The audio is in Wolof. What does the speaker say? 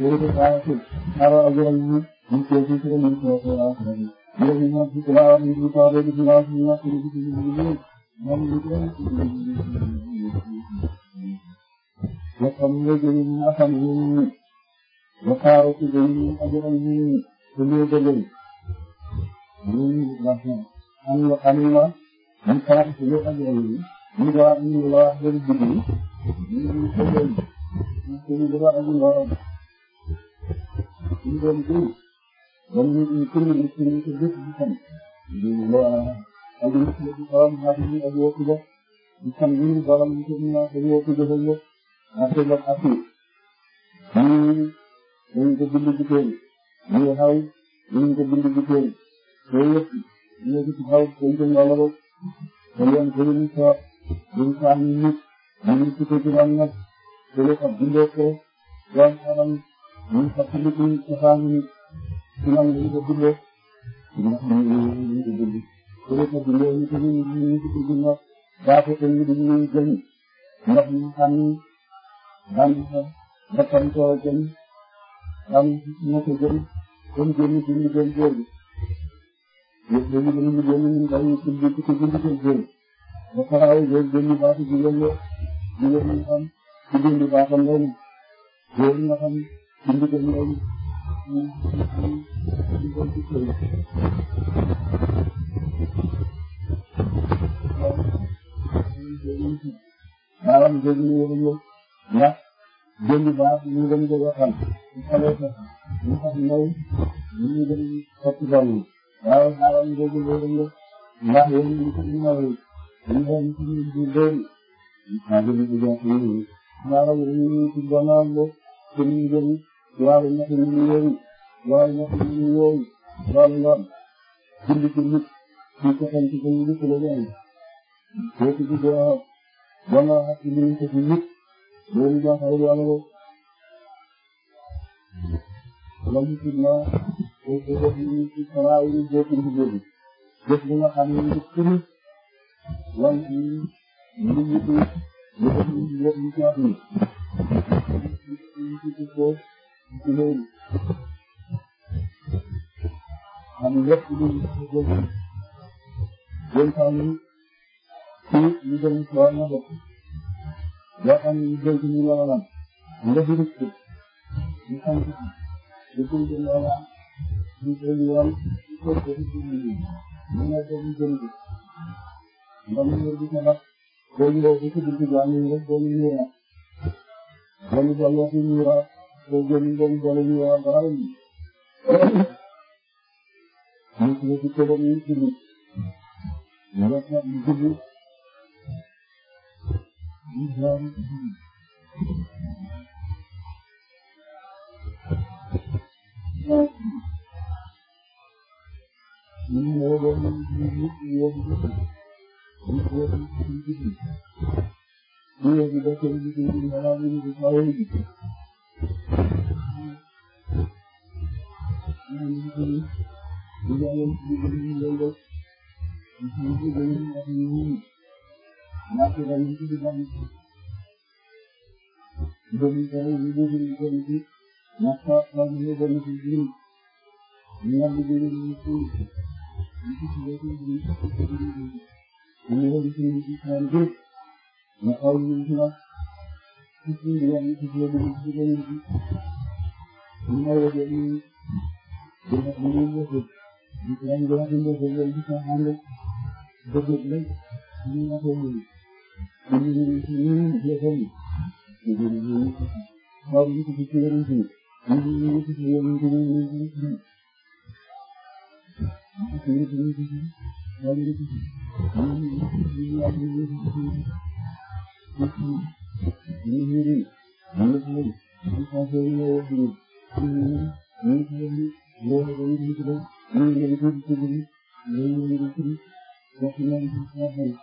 yéen a saa si xaaral ak yéen a ngi ñu ngi si si leen si waaw waaw yéen a ngi si waaw ñu ngi saa rek si waaw ñu ngi si si si si moom ñu ngi leen si si si. wax xam nga jëriñ ñu afam ñu ñu wax xaaral si jëriñ ñu ak yéen a ngi ñu te ñu ngi dëgër ñu ngi wax ñu am na am na ñu saa si lépp ak yéen ñu ñu doon ñu wax leen dëgg ñu ngi dëgër ñu ngi dëgër ak ñu ndéem bii dañ ñu tënk ñu ci ñu ci gëj di sant di leen ak ñu ci di xool ak ñu ak yoo ci def di sant ñu borom ñu ci ñu ak yoo ci def ak yëpp ak ci def ak yi. ñu dañ ko bind ci téere ñu xaw dañ ko bind ci téere yooyu yëpp ñu ci xaw dañ ko ñoolabo te yéen ko ñu soor dañ ko am nit ñu ci ko ci doon nag te yëpp ak bindee ko doon xaram muy fàttaliku cosaanu sunan bi ñu ko bindee ndax ñu ngi ko bind. su dee ko bindee ñu tëjee ñu ngi ko bind ndax daa ko tëjee ñu ngi gën ndax ñu xam ni daanaka bakkan ko gën daanaka moo ko gën kon génn ci ñu gën góor gi. yëpp dañu gën ñu génn ñun dañuy tëjee ku ci bind ko góor ba xaraay góor gën ñu baax jigéen la jigéen ñi xam ci bind baaxam lay na góor ñi nga xam ci ndigal loolu moom am ndigal ci sëriñ baawam dégg na yëre yëpp ndax dégg baax ñu gën a jóge xel su xalee sax ñu sax ñëw ñu ñu gën a sotti doon yi waaye baawam dégg na yëre yëpp ndax yéen ñu ci ñëw yi ñu leen ci ñu ci doon maa ngi leen di jox ñu ñu baawam ñu ci gannaaw la ci ñu gën loolu ñetti nit ñi yooyu loolu ñetti nit ñi yooyu loolu lool julli ci nit ci coxéen ci suñu nit la leen boo ci juddoo ba nga wax ci biir ci nit loolu ñoo xay loolu loolu ci na ko ko def ni ci saraay ni jëf ni jëf jëf bi nga xam ne nit ci nit loolu ci nit ñi ci ñu ko ñu jëf ni ci wax ni jigéen am lépp lu jigéen dénkaani ci lu jëm ci wàllu bopp loo xam ne ñu dégg ñu loolam nga di rëcc ñu sant ci ku jëm loola ñu jëm yoon ci ko ko ci ñu ñu na ko ñu jëm ci ndam ñu di ko nak ko ñu ko ci di jàng ñu rek ko ñu ñu na ko ñu ko ñu ñu te jëli jëli jëli ñu war a baax a ji. ñu ngi ci kër yi ñu ci biir. ñu ngi ci biir ci biir. ñu ngi ci biir. ñu ngi lay doon ñu ngi ci biir ñu ngi ci biir. ñu ngi lay doon ñu ngi ci biir. ñu ngi ci biir ñu ngi ci biir ñu ngi ci biir ñu ngi ci biir. bi di jaayeen ci biir bi lay def ci suuf bi day nekk ni di bañ ci dogi kare yi di di ko ci ñàkk la ñu dañ ci di ñu ñal di di ci ci ci ci ci ñu ñu di ci ci kan dina dina yëkkul dinañ dina dina dina gis nga xam ne dëgg lañ ñu nga ko ñu ñu ñu ñu yëkkul ñu ñu ñu ñu xaw ñu ko ci yëngu ci ñu ñu ñu ci yëngu ci ñu ñu ñu ci ñu ñu ñu ci xaw ñu ci ñu ñu ñu ñu ak ñu ñu ci ñu ñu ñu ñu ñu ñu ñu ñu ñu ñu ñu ñu ñu ñu léegi dañuy gis ne ñun dañu koy gis di gis ñun ñu ngi gis